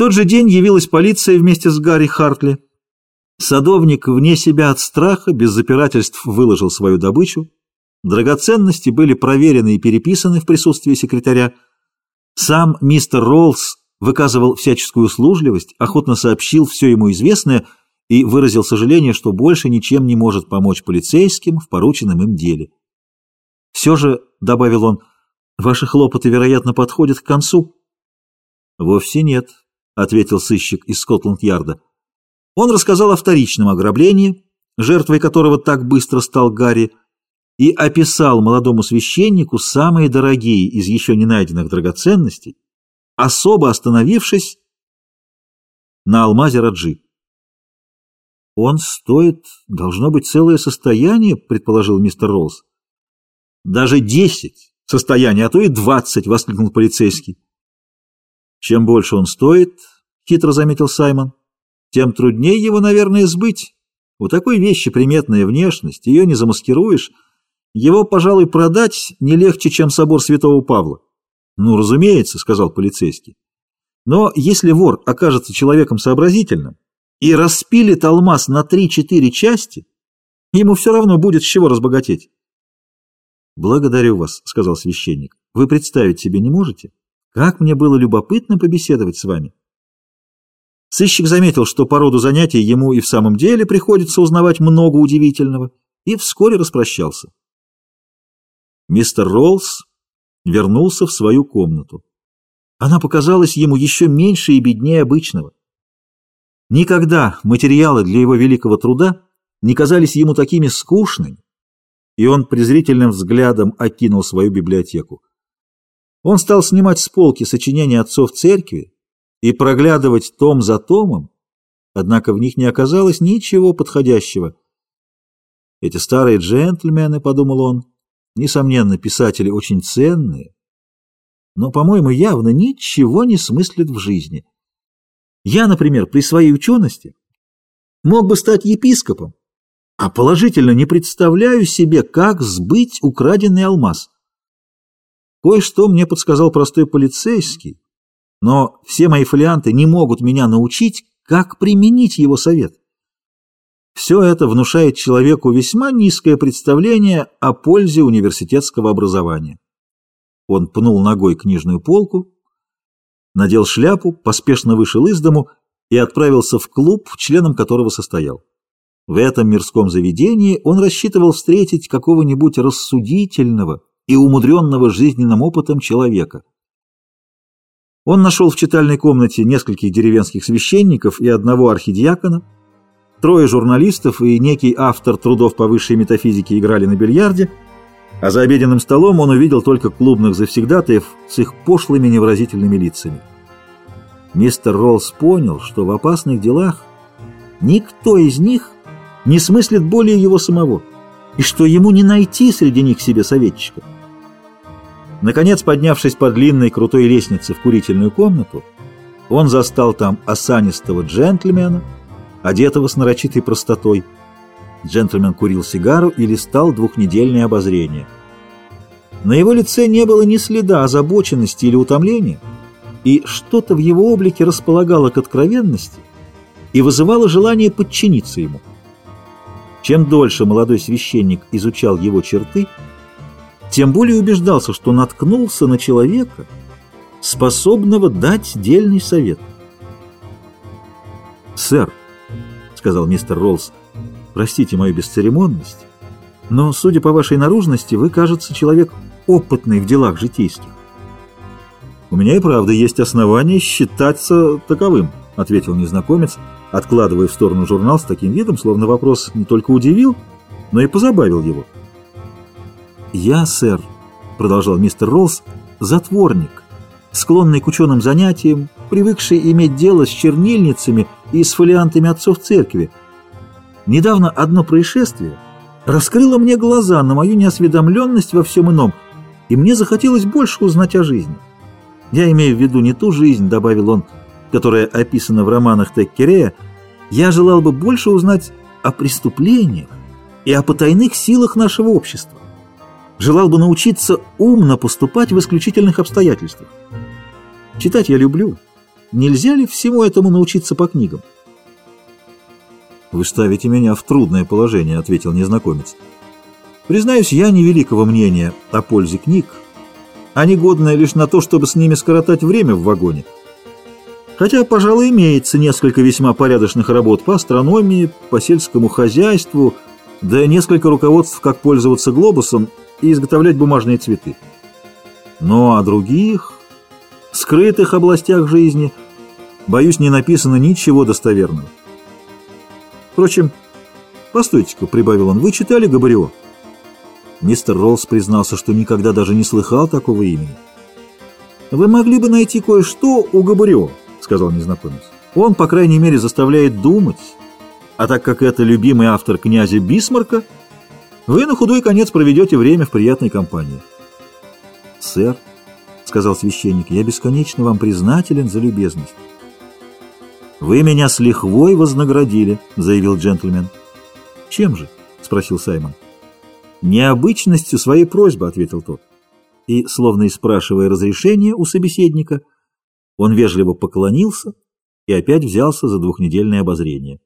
тот же день явилась полиция вместе с Гарри Хартли. Садовник вне себя от страха, без запирательств выложил свою добычу. Драгоценности были проверены и переписаны в присутствии секретаря. Сам мистер Роллс выказывал всяческую услужливость, охотно сообщил все ему известное и выразил сожаление, что больше ничем не может помочь полицейским в порученном им деле. «Все же», — добавил он, — «ваши хлопоты, вероятно, подходят к концу». «Вовсе нет», — ответил сыщик из Скотланд-Ярда. Он рассказал о вторичном ограблении, жертвой которого так быстро стал Гарри, и описал молодому священнику самые дорогие из еще не найденных драгоценностей, особо остановившись на алмазе Раджи. «Он стоит, должно быть, целое состояние», — предположил мистер Роллс. «Даже десять состояний, а то и двадцать», — воскликнул полицейский. «Чем больше он стоит, — хитро заметил Саймон, — тем труднее его, наверное, сбыть. У такой вещи приметная внешность, ее не замаскируешь». Его, пожалуй, продать не легче, чем собор святого Павла. Ну, разумеется, сказал полицейский. Но если вор окажется человеком сообразительным и распилит алмаз на три-четыре части, ему все равно будет с чего разбогатеть. «Благодарю вас», — сказал священник. «Вы представить себе не можете? Как мне было любопытно побеседовать с вами». Сыщик заметил, что по роду занятий ему и в самом деле приходится узнавать много удивительного, и вскоре распрощался. Мистер Роллс вернулся в свою комнату. Она показалась ему еще меньше и беднее обычного. Никогда материалы для его великого труда не казались ему такими скучными, и он презрительным взглядом окинул свою библиотеку. Он стал снимать с полки сочинения отцов церкви и проглядывать том за томом, однако в них не оказалось ничего подходящего. Эти старые джентльмены, — подумал он, Несомненно, писатели очень ценные, но, по-моему, явно ничего не смыслят в жизни. Я, например, при своей учености мог бы стать епископом, а положительно не представляю себе, как сбыть украденный алмаз. Кое-что мне подсказал простой полицейский, но все мои фолианты не могут меня научить, как применить его совет. Все это внушает человеку весьма низкое представление о пользе университетского образования. Он пнул ногой книжную полку, надел шляпу, поспешно вышел из дому и отправился в клуб, членом которого состоял. В этом мирском заведении он рассчитывал встретить какого-нибудь рассудительного и умудренного жизненным опытом человека. Он нашел в читальной комнате нескольких деревенских священников и одного архидиакона, Трое журналистов и некий автор трудов по высшей метафизике играли на бильярде, а за обеденным столом он увидел только клубных завсегдатаев с их пошлыми невыразительными лицами. Мистер Роллс понял, что в опасных делах никто из них не смыслит более его самого, и что ему не найти среди них себе советчика. Наконец, поднявшись по длинной крутой лестнице в курительную комнату, он застал там осанистого джентльмена, одетого с нарочитой простотой. Джентльмен курил сигару и листал двухнедельное обозрение. На его лице не было ни следа озабоченности или утомления, и что-то в его облике располагало к откровенности и вызывало желание подчиниться ему. Чем дольше молодой священник изучал его черты, тем более убеждался, что наткнулся на человека, способного дать дельный совет. «Сэр», сказал мистер Роллс. «Простите мою бесцеремонность, но, судя по вашей наружности, вы, кажется, человек опытный в делах житейских». «У меня и правда есть основания считаться таковым», — ответил незнакомец, откладывая в сторону журнал с таким видом, словно вопрос не только удивил, но и позабавил его. «Я, сэр», — продолжал мистер Роллс, — «затворник, склонный к ученым занятиям, привыкший иметь дело с чернильницами и с фолиантами отцов церкви. Недавно одно происшествие раскрыло мне глаза на мою неосведомленность во всем ином, и мне захотелось больше узнать о жизни. Я имею в виду не ту жизнь, добавил он, которая описана в романах Теккерея, я желал бы больше узнать о преступлениях и о потайных силах нашего общества. Желал бы научиться умно поступать в исключительных обстоятельствах. Читать я люблю, Нельзя ли всему этому научиться по книгам? «Вы ставите меня в трудное положение», — ответил незнакомец. «Признаюсь, я невеликого мнения о пользе книг, они годны лишь на то, чтобы с ними скоротать время в вагоне. Хотя, пожалуй, имеется несколько весьма порядочных работ по астрономии, по сельскому хозяйству, да несколько руководств, как пользоваться глобусом и изготовлять бумажные цветы. Но о других, скрытых областях жизни, боюсь, не написано ничего достоверного. Впрочем, постойте-ка, прибавил он, вы читали Габарио? Мистер Роллс признался, что никогда даже не слыхал такого имени. «Вы могли бы найти кое-что у Габарио», — сказал незнакомец. «Он, по крайней мере, заставляет думать. А так как это любимый автор князя Бисмарка, вы на худой конец проведете время в приятной компании». «Сэр», — сказал священник, — «я бесконечно вам признателен за любезность». «Вы меня с лихвой вознаградили», — заявил джентльмен. «Чем же?» — спросил Саймон. «Необычностью своей просьбы», — ответил тот. И, словно и спрашивая разрешения у собеседника, он вежливо поклонился и опять взялся за двухнедельное обозрение.